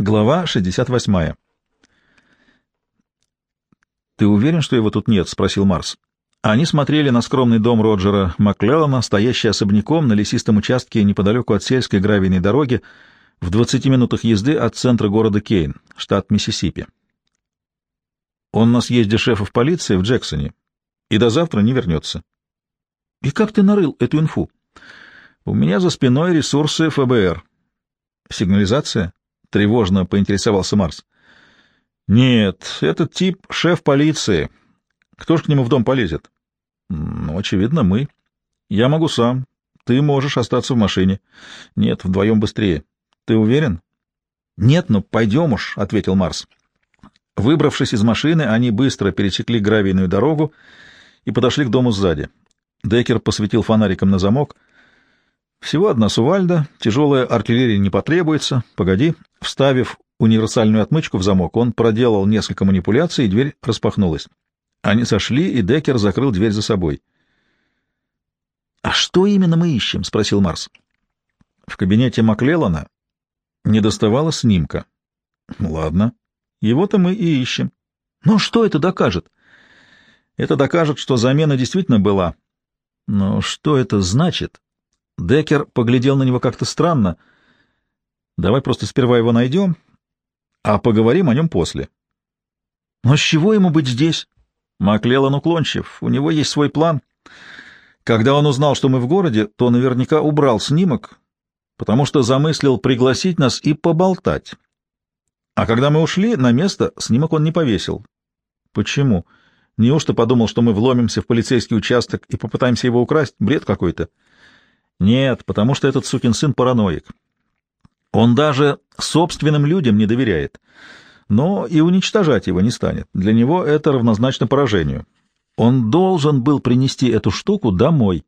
Глава 68. «Ты уверен, что его тут нет?» — спросил Марс. Они смотрели на скромный дом Роджера Маклеллана, стоящий особняком на лесистом участке неподалеку от сельской гравийной дороги, в 20 минутах езды от центра города Кейн, штат Миссисипи. «Он на съезде шефов полиции в Джексоне и до завтра не вернется». «И как ты нарыл эту инфу?» «У меня за спиной ресурсы ФБР». «Сигнализация?» — тревожно поинтересовался Марс. «Нет, этот тип — шеф полиции. Кто ж к нему в дом полезет?» «Ну, очевидно, мы. Я могу сам. Ты можешь остаться в машине. Нет, вдвоем быстрее. Ты уверен?» «Нет, ну пойдем уж», — ответил Марс. Выбравшись из машины, они быстро пересекли гравийную дорогу и подошли к дому сзади. Деккер посветил фонариком на замок — всего одна сувальда, тяжелая артиллерия не потребуется. Погоди. Вставив универсальную отмычку в замок, он проделал несколько манипуляций, и дверь распахнулась. Они сошли, и Деккер закрыл дверь за собой. — А что именно мы ищем? — спросил Марс. В кабинете Маклеллана не доставала снимка. — Ладно. Его-то мы и ищем. — Но что это докажет? — Это докажет, что замена действительно была. Но что это значит? Деккер поглядел на него как-то странно. «Давай просто сперва его найдем, а поговорим о нем после». «Но с чего ему быть здесь?» Маклеллан уклончив, у него есть свой план. Когда он узнал, что мы в городе, то наверняка убрал снимок, потому что замыслил пригласить нас и поболтать. А когда мы ушли, на место снимок он не повесил. Почему? Неужто подумал, что мы вломимся в полицейский участок и попытаемся его украсть? Бред какой-то. Нет, потому что этот сукин сын параноик. Он даже собственным людям не доверяет, но и уничтожать его не станет. Для него это равнозначно поражению. Он должен был принести эту штуку домой.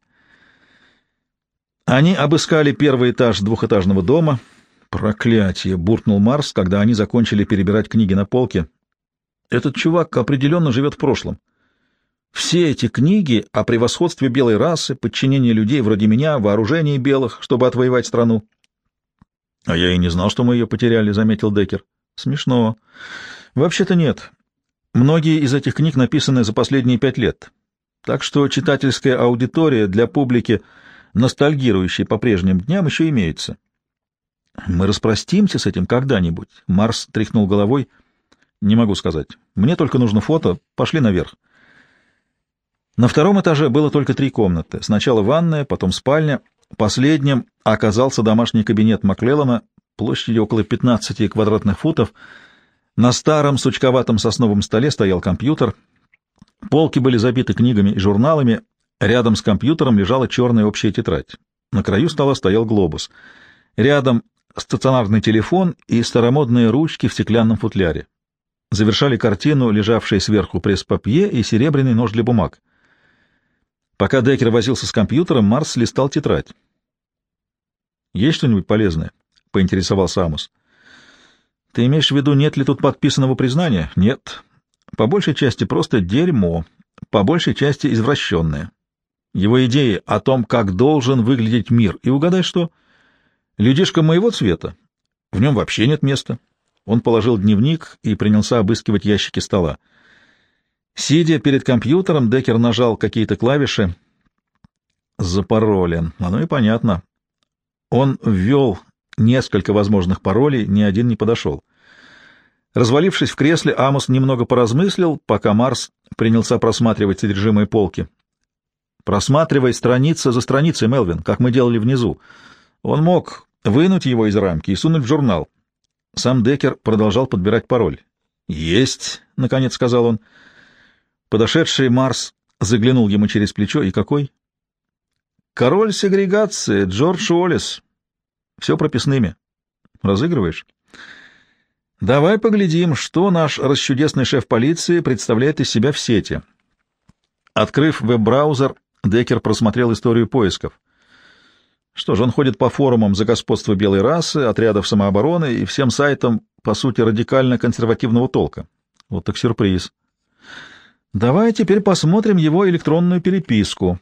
Они обыскали первый этаж двухэтажного дома. Проклятие! — буркнул Марс, когда они закончили перебирать книги на полке. Этот чувак определенно живет в прошлом. Все эти книги о превосходстве белой расы, подчинении людей вроде меня, вооружении белых, чтобы отвоевать страну. — А я и не знал, что мы ее потеряли, — заметил Деккер. — Смешно. — Вообще-то нет. Многие из этих книг написаны за последние пять лет. Так что читательская аудитория для публики, ностальгирующей по прежним дням, еще имеется. — Мы распростимся с этим когда-нибудь? Марс тряхнул головой. — Не могу сказать. Мне только нужно фото. Пошли наверх. — на втором этаже было только три комнаты. Сначала ванная, потом спальня. Последним оказался домашний кабинет Маклеллана площадью около 15 квадратных футов. На старом сучковатом сосновом столе стоял компьютер. Полки были забиты книгами и журналами. Рядом с компьютером лежала черная общая тетрадь. На краю стола стоял глобус. Рядом стационарный телефон и старомодные ручки в стеклянном футляре. Завершали картину, лежавшие сверху пресс-папье и серебряный нож для бумаг. Пока Деккер возился с компьютером, Марс листал тетрадь. «Есть что-нибудь полезное?» — поинтересовался Амус. «Ты имеешь в виду, нет ли тут подписанного признания?» «Нет. По большей части просто дерьмо, по большей части извращенное. Его идеи о том, как должен выглядеть мир. И угадай что? Людишка моего цвета. В нем вообще нет места». Он положил дневник и принялся обыскивать ящики стола. Сидя перед компьютером, Деккер нажал какие-то клавиши. Запаролен. Оно и понятно. Он ввел несколько возможных паролей, ни один не подошел. Развалившись в кресле, Амос немного поразмыслил, пока Марс принялся просматривать содержимое полки. «Просматривай страница за страницей, Мелвин, как мы делали внизу. Он мог вынуть его из рамки и сунуть в журнал». Сам Деккер продолжал подбирать пароль. «Есть», — наконец сказал он. Подошедший Марс заглянул ему через плечо. И какой? Король сегрегации, Джордж Уоллес. Все прописными. Разыгрываешь? Давай поглядим, что наш расчудесный шеф полиции представляет из себя в сети. Открыв веб-браузер, Деккер просмотрел историю поисков. Что же, он ходит по форумам за господство белой расы, отрядов самообороны и всем сайтам, по сути, радикально-консервативного толка. Вот так сюрприз. Давай теперь посмотрим его электронную переписку.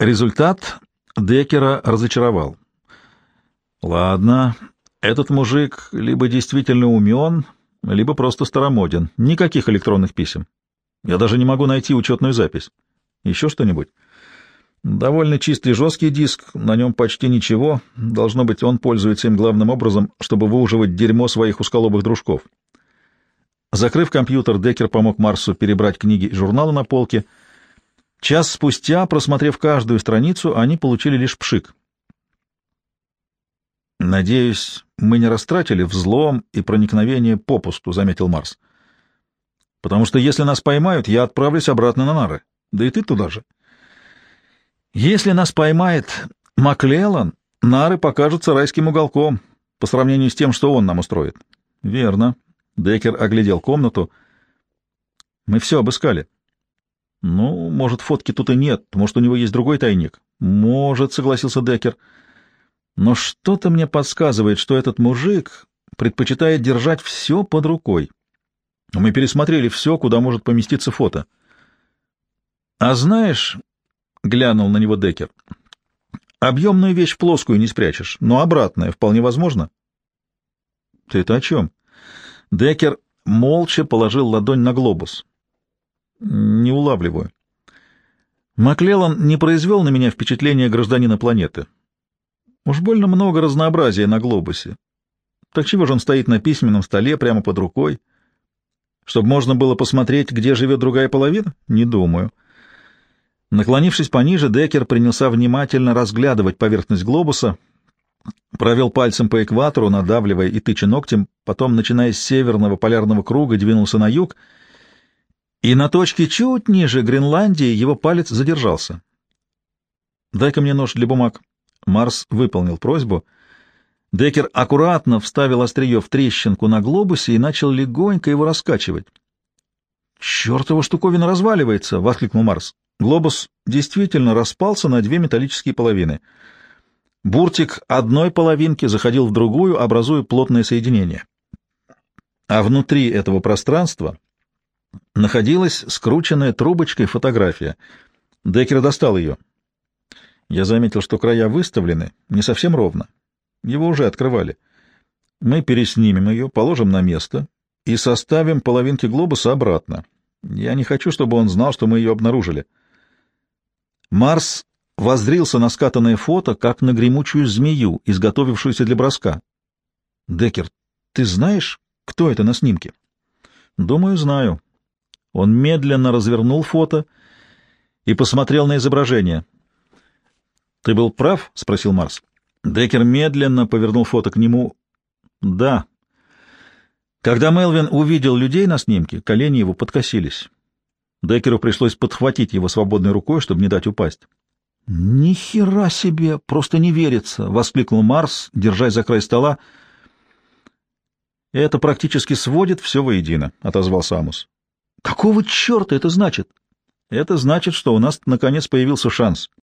Результат Деккера разочаровал. Ладно, Этот мужик либо действительно умен, либо просто старомоден. Никаких электронных писем. Я даже не могу найти учетную запись. Еще что-нибудь? Довольно чистый жесткий диск, на нем почти ничего. Должно быть, он пользуется им главным образом, чтобы выуживать дерьмо своих усколобых дружков. Закрыв компьютер, Деккер помог Марсу перебрать книги и журналы на полке. Час спустя, просмотрев каждую страницу, они получили лишь пшик. «Надеюсь, мы не растратили взлом и проникновение попусту», — заметил Марс. «Потому что если нас поймают, я отправлюсь обратно на нары. Да и ты туда же». «Если нас поймает Маклеллан, нары покажутся райским уголком по сравнению с тем, что он нам устроит». «Верно». Деккер оглядел комнату. «Мы все обыскали». «Ну, может, фотки тут и нет. Может, у него есть другой тайник?» «Может», — согласился. «Деккер». Но что-то мне подсказывает, что этот мужик предпочитает держать все под рукой. Мы пересмотрели все, куда может поместиться фото. А знаешь, — глянул на него Деккер, — объемную вещь плоскую не спрячешь, но обратная вполне возможно. Ты это о чем? Деккер молча положил ладонь на глобус. Не улавливаю. Маклеллан не произвел на меня впечатление гражданина планеты. Уж больно много разнообразия на глобусе. Так чего же он стоит на письменном столе прямо под рукой? Чтобы можно было посмотреть, где живет другая половина? Не думаю. Наклонившись пониже, Деккер принялся внимательно разглядывать поверхность глобуса, провел пальцем по экватору, надавливая и тыча ногтем, потом, начиная с северного полярного круга, двинулся на юг, и на точке чуть ниже Гренландии его палец задержался. «Дай-ка мне нож для бумаг», Марс выполнил просьбу. Деккер аккуратно вставил острие в трещинку на глобусе и начал легонько его раскачивать. «Чертова штуковина разваливается!» — воскликнул Марс. Глобус действительно распался на две металлические половины. Буртик одной половинки заходил в другую, образуя плотное соединение. А внутри этого пространства находилась скрученная трубочкой фотография. Деккер достал ее. Я заметил, что края выставлены не совсем ровно. Его уже открывали. Мы переснимем ее, положим на место и составим половинки глобуса обратно. Я не хочу, чтобы он знал, что мы ее обнаружили. Марс воззрился на скатанное фото, как на гремучую змею, изготовившуюся для броска. Декер, ты знаешь, кто это на снимке? Думаю, знаю. Он медленно развернул фото и посмотрел на изображение. «Ты был прав?» — спросил Марс. Деккер медленно повернул фото к нему. «Да». Когда Мелвин увидел людей на снимке, колени его подкосились. Деккеру пришлось подхватить его свободной рукой, чтобы не дать упасть. «Ни хера себе! Просто не верится!» — воскликнул Марс, держась за край стола. «Это практически сводит все воедино», — отозвался Амус. «Какого черта это значит?» «Это значит, что у нас наконец появился шанс.